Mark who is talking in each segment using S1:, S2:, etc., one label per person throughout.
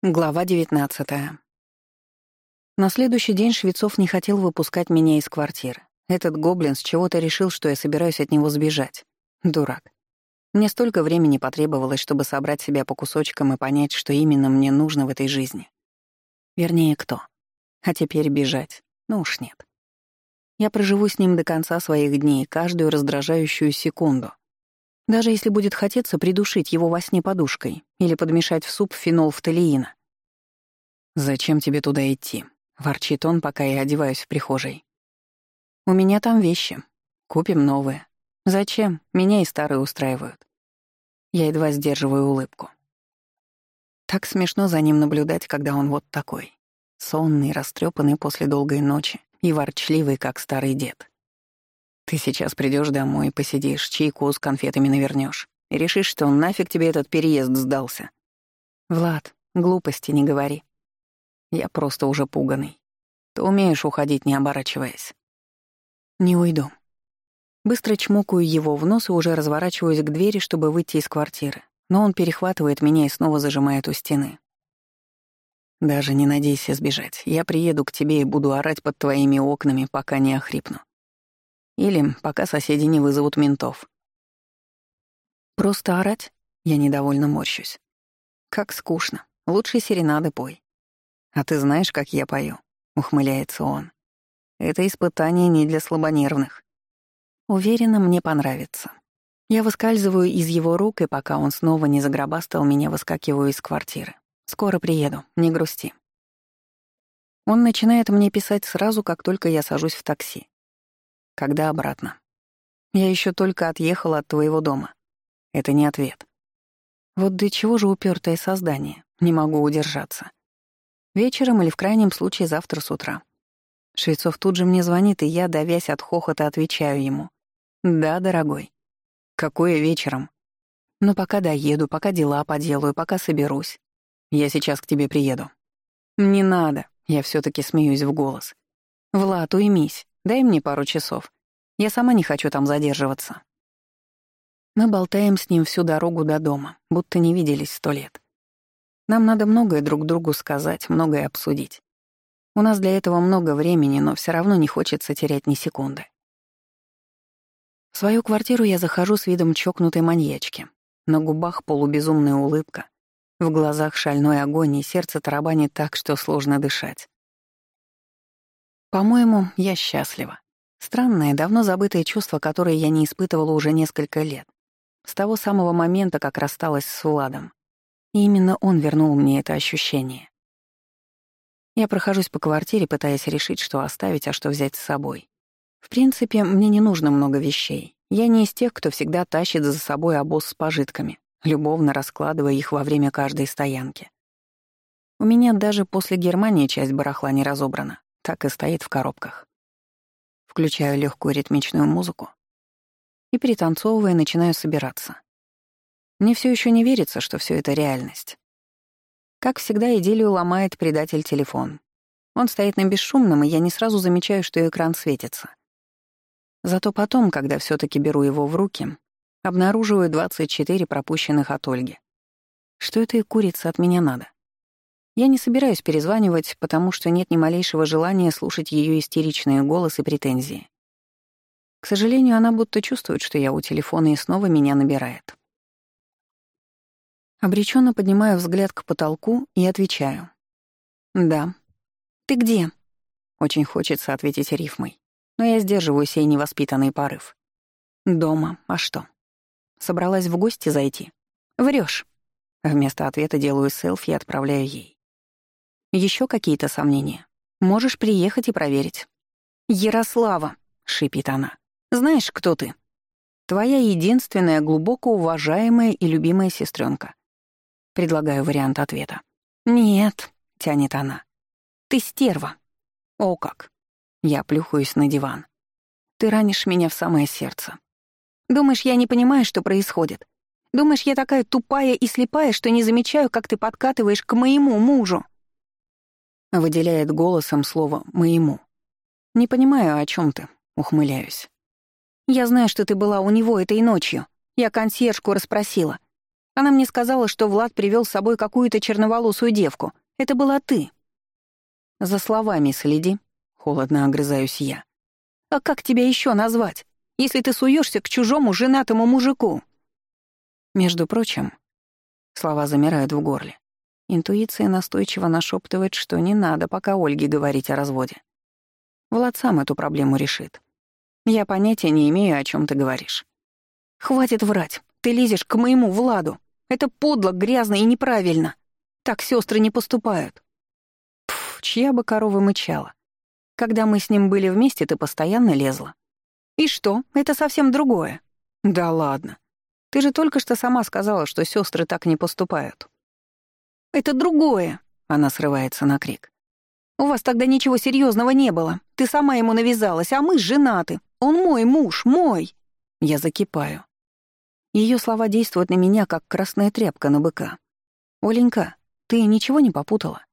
S1: Глава 19 На следующий день Швецов не хотел выпускать меня из квартиры. Этот гоблин с чего-то решил, что я собираюсь от него сбежать. Дурак. Мне столько времени потребовалось, чтобы собрать себя по кусочкам и понять, что именно мне нужно в этой жизни. Вернее, кто. А теперь бежать. Ну уж нет. Я проживу с ним до конца своих дней, каждую раздражающую секунду. Даже если будет хотеться придушить его во сне подушкой или подмешать в суп фенолфталиина. «Зачем тебе туда идти?» — ворчит он, пока я одеваюсь в прихожей. «У меня там вещи. Купим новые. Зачем? Меня и старые устраивают». Я едва сдерживаю улыбку. Так смешно за ним наблюдать, когда он вот такой. Сонный, растрепанный после долгой ночи и ворчливый, как старый дед. Ты сейчас придешь домой, посидишь, чайку с конфетами навернешь и решишь, что нафиг тебе этот переезд сдался. Влад, глупости не говори. Я просто уже пуганый. Ты умеешь уходить, не оборачиваясь. Не уйду. Быстро чмокаю его в нос и уже разворачиваюсь к двери, чтобы выйти из квартиры. Но он перехватывает меня и снова зажимает у стены. Даже не надейся сбежать. Я приеду к тебе и буду орать под твоими окнами, пока не охрипну. Или пока соседи не вызовут ментов. Просто орать? Я недовольно морщусь. Как скучно. Лучше серенады пой. А ты знаешь, как я пою? Ухмыляется он. Это испытание не для слабонервных. Уверена, мне понравится. Я выскальзываю из его рук, и пока он снова не загробастал меня, выскакиваю из квартиры. Скоро приеду, не грусти. Он начинает мне писать сразу, как только я сажусь в такси. Когда обратно? Я еще только отъехала от твоего дома. Это не ответ. Вот до чего же упертое создание? Не могу удержаться. Вечером или в крайнем случае завтра с утра. Швецов тут же мне звонит, и я, давясь от хохота, отвечаю ему. «Да, дорогой». «Какое вечером?» «Ну, пока доеду, пока дела поделаю, пока соберусь. Я сейчас к тебе приеду». «Не надо», — я все таки смеюсь в голос. «Влад, уймись. Дай мне пару часов. Я сама не хочу там задерживаться». Мы болтаем с ним всю дорогу до дома, будто не виделись сто лет. Нам надо многое друг другу сказать, многое обсудить. У нас для этого много времени, но все равно не хочется терять ни секунды. В свою квартиру я захожу с видом чокнутой маньячки. На губах полубезумная улыбка, в глазах шальной огонь и сердце тарабанит так, что сложно дышать. По-моему, я счастлива. Странное, давно забытое чувство, которое я не испытывала уже несколько лет. С того самого момента, как рассталась с Владом. И именно он вернул мне это ощущение. Я прохожусь по квартире, пытаясь решить, что оставить, а что взять с собой. В принципе, мне не нужно много вещей. Я не из тех, кто всегда тащит за собой обоз с пожитками, любовно раскладывая их во время каждой стоянки. У меня даже после Германии часть барахла не разобрана так и стоит в коробках. Включаю легкую ритмичную музыку и, пританцовывая, начинаю собираться. Мне все еще не верится, что все это реальность. Как всегда, идиллию ломает предатель телефон. Он стоит на бесшумном, и я не сразу замечаю, что экран светится. Зато потом, когда все таки беру его в руки, обнаруживаю 24 пропущенных от Ольги. Что это и курица от меня надо? Я не собираюсь перезванивать, потому что нет ни малейшего желания слушать ее истеричные голос и претензии. К сожалению, она будто чувствует, что я у телефона и снова меня набирает. Обреченно поднимаю взгляд к потолку и отвечаю. «Да». «Ты где?» Очень хочется ответить рифмой, но я сдерживаю сей невоспитанный порыв. «Дома. А что?» «Собралась в гости зайти?» Врешь. Вместо ответа делаю селфи и отправляю ей. Еще какие-то сомнения? Можешь приехать и проверить». «Ярослава», — шипит она, — «знаешь, кто ты?» «Твоя единственная, глубоко уважаемая и любимая сестренка. Предлагаю вариант ответа. «Нет», — тянет она. «Ты стерва». «О как!» Я плюхаюсь на диван. «Ты ранишь меня в самое сердце. Думаешь, я не понимаю, что происходит? Думаешь, я такая тупая и слепая, что не замечаю, как ты подкатываешь к моему мужу?» Выделяет голосом слово «моему». «Не понимаю, о чем ты», — ухмыляюсь. «Я знаю, что ты была у него этой ночью. Я консьержку расспросила. Она мне сказала, что Влад привел с собой какую-то черноволосую девку. Это была ты. За словами следи, холодно огрызаюсь я. А как тебя еще назвать, если ты суешься к чужому женатому мужику? Между прочим, слова замирают в горле. Интуиция настойчиво нашептывает, что не надо пока Ольге говорить о разводе. Влад сам эту проблему решит. Я понятия не имею, о чем ты говоришь. Хватит врать. Ты лезешь к моему Владу. Это подло, грязно и неправильно. Так сестры не поступают. Пф, чья бы корова мычала. Когда мы с ним были вместе, ты постоянно лезла. И что? Это совсем другое. Да ладно. Ты же только что сама сказала, что сестры так не поступают. Это другое. Она срывается на крик. У вас тогда ничего серьезного не было. Ты сама ему навязалась, а мы женаты. Он мой муж, мой. Я закипаю. Ее слова действуют на меня, как красная тряпка на быка. «Оленька, ты ничего не попутала?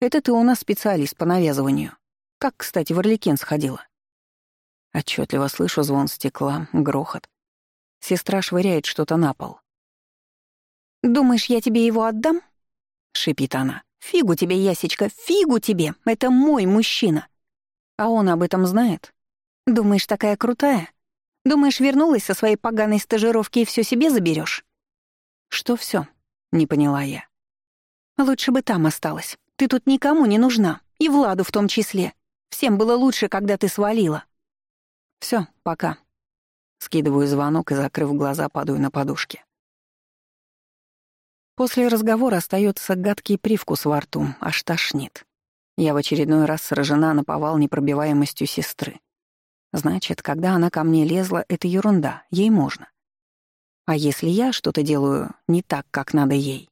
S1: Это ты у нас специалист по навязыванию. Как, кстати, в Орликин сходила?» Отчетливо слышу звон стекла, грохот. Сестра швыряет что-то на пол. «Думаешь, я тебе его отдам?» — шипит она. «Фигу тебе, Ясечка, фигу тебе! Это мой мужчина!» А он об этом знает? Думаешь, такая крутая? Думаешь, вернулась со своей поганой стажировки и все себе заберешь? Что все? Не поняла я. Лучше бы там осталась. Ты тут никому не нужна. И Владу в том числе. Всем было лучше, когда ты свалила. Все, пока. Скидываю звонок и, закрыв глаза, падаю на подушке. После разговора остается гадкий привкус во рту, аж тошнит. Я в очередной раз сражена на повал непробиваемостью сестры. Значит, когда она ко мне лезла, это ерунда, ей можно. А если я что-то делаю не так, как надо ей?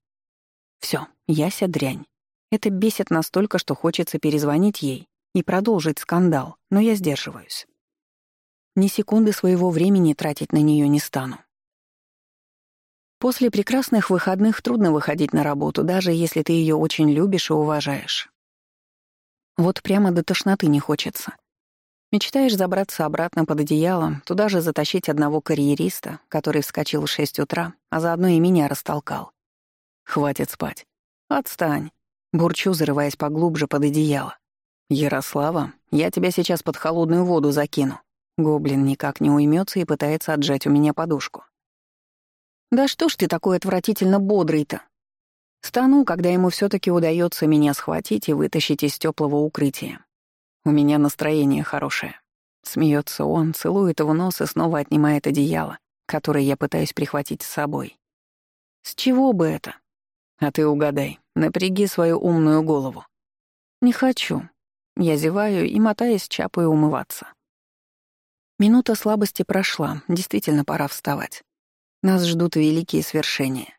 S1: Все, яся дрянь. Это бесит настолько, что хочется перезвонить ей и продолжить скандал, но я сдерживаюсь. Ни секунды своего времени тратить на нее не стану. После прекрасных выходных трудно выходить на работу, даже если ты ее очень любишь и уважаешь. Вот прямо до тошноты не хочется. Мечтаешь забраться обратно под одеяло, туда же затащить одного карьериста, который вскочил в шесть утра, а заодно и меня растолкал. Хватит спать. Отстань. Бурчу, зарываясь поглубже под одеяло. «Ярослава, я тебя сейчас под холодную воду закину». Гоблин никак не уймется и пытается отжать у меня подушку. Да что ж ты такой отвратительно бодрый-то? Стану, когда ему все таки удается меня схватить и вытащить из теплого укрытия. У меня настроение хорошее. Смеется он, целует его нос и снова отнимает одеяло, которое я пытаюсь прихватить с собой. С чего бы это? А ты угадай, напряги свою умную голову. Не хочу. Я зеваю и, мотаясь, чапаю умываться. Минута слабости прошла, действительно пора вставать. Нас ждут великие свершения.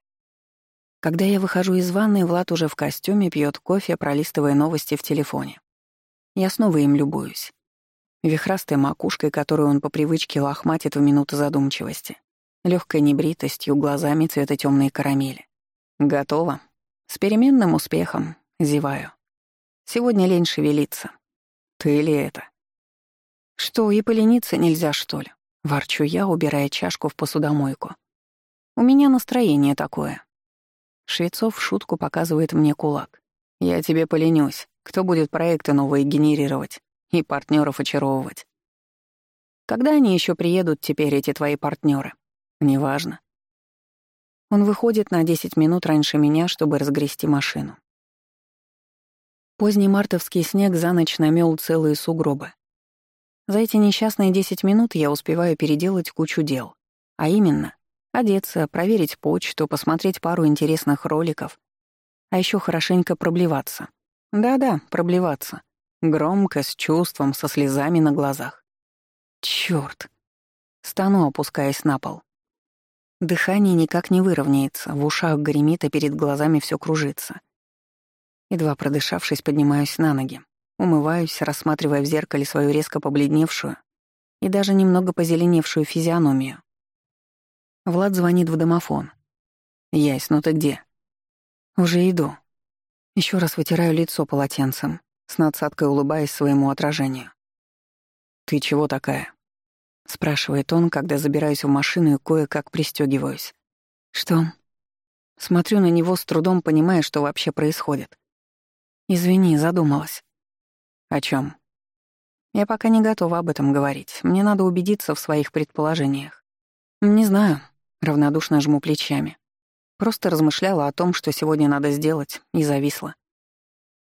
S1: Когда я выхожу из ванной, Влад уже в костюме пьет кофе, пролистывая новости в телефоне. Я снова им любуюсь. Вихрастой макушкой, которую он по привычке лохматит в минуты задумчивости. легкой небритостью, глазами цвета темной карамели. Готово. С переменным успехом. Зеваю. Сегодня лень шевелиться. Ты ли это? Что, и полениться нельзя, что ли? Ворчу я, убирая чашку в посудомойку. У меня настроение такое. Швецов в шутку показывает мне кулак. Я тебе поленюсь. Кто будет проекты новые генерировать и партнеров очаровывать? Когда они еще приедут теперь, эти твои партнеры? Неважно. Он выходит на 10 минут раньше меня, чтобы разгрести машину. Поздний мартовский снег за ночь намел целые сугробы. За эти несчастные 10 минут я успеваю переделать кучу дел. А именно, Одеться, проверить почту, посмотреть пару интересных роликов. А еще хорошенько проблеваться. Да-да, проблеваться. Громко, с чувством, со слезами на глазах. Чёрт. Стану, опускаясь на пол. Дыхание никак не выровняется, в ушах гремит, а перед глазами все кружится. Едва продышавшись, поднимаюсь на ноги. Умываюсь, рассматривая в зеркале свою резко побледневшую и даже немного позеленевшую физиономию. Влад звонит в домофон. «Ясь, ну ты где?» «Уже иду». Еще раз вытираю лицо полотенцем, с надсадкой улыбаясь своему отражению. «Ты чего такая?» — спрашивает он, когда забираюсь в машину и кое-как пристегиваюсь. «Что?» Смотрю на него с трудом, понимая, что вообще происходит. «Извини, задумалась». «О чем? «Я пока не готова об этом говорить. Мне надо убедиться в своих предположениях». «Не знаю», — равнодушно жму плечами. Просто размышляла о том, что сегодня надо сделать, и зависла.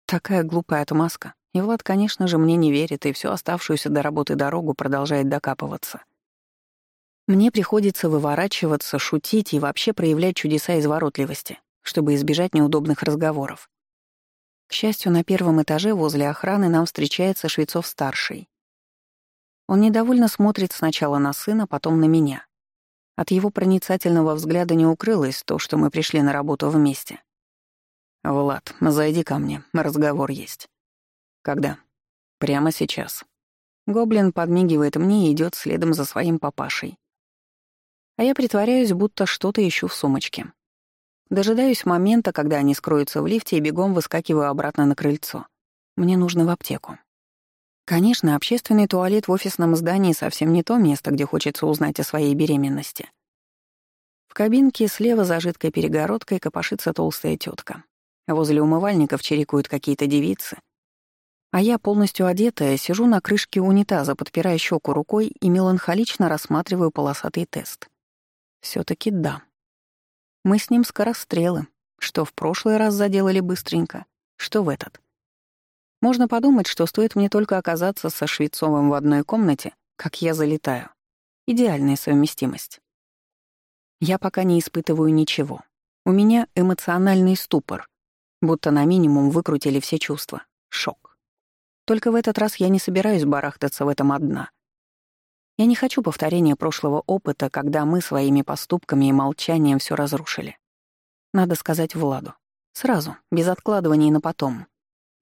S1: Такая глупая отмазка. И Влад, конечно же, мне не верит, и всю оставшуюся до работы дорогу продолжает докапываться. Мне приходится выворачиваться, шутить и вообще проявлять чудеса изворотливости, чтобы избежать неудобных разговоров. К счастью, на первом этаже возле охраны нам встречается Швецов-старший. Он недовольно смотрит сначала на сына, потом на меня. От его проницательного взгляда не укрылось то, что мы пришли на работу вместе. «Влад, зайди ко мне, разговор есть». «Когда?» «Прямо сейчас». Гоблин подмигивает мне и идет следом за своим папашей. А я притворяюсь, будто что-то ищу в сумочке. Дожидаюсь момента, когда они скроются в лифте, и бегом выскакиваю обратно на крыльцо. Мне нужно в аптеку. Конечно, общественный туалет в офисном здании совсем не то место, где хочется узнать о своей беременности. В кабинке слева за жидкой перегородкой копошится толстая тетка. Возле умывальников чирикают какие-то девицы. А я, полностью одетая, сижу на крышке унитаза, подпирая щеку рукой и меланхолично рассматриваю полосатый тест. все таки да. Мы с ним скорострелы, что в прошлый раз заделали быстренько, что в этот. Можно подумать, что стоит мне только оказаться со Швецовым в одной комнате, как я залетаю. Идеальная совместимость. Я пока не испытываю ничего. У меня эмоциональный ступор, будто на минимум выкрутили все чувства. Шок. Только в этот раз я не собираюсь барахтаться в этом одна. Я не хочу повторения прошлого опыта, когда мы своими поступками и молчанием все разрушили. Надо сказать Владу. Сразу, без откладываний на потом.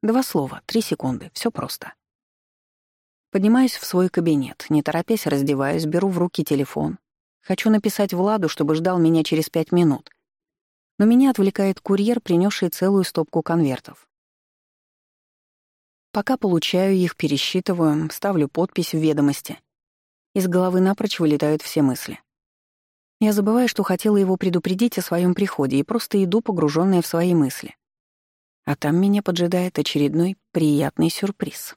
S1: Два слова, три секунды, все просто. Поднимаюсь в свой кабинет, не торопясь раздеваюсь, беру в руки телефон. Хочу написать Владу, чтобы ждал меня через пять минут. Но меня отвлекает курьер, принесший целую стопку конвертов. Пока получаю их, пересчитываю, ставлю подпись в ведомости. Из головы напрочь вылетают все мысли. Я забываю, что хотела его предупредить о своем приходе, и просто иду, погруженная в свои мысли. А там меня поджидает очередной приятный сюрприз.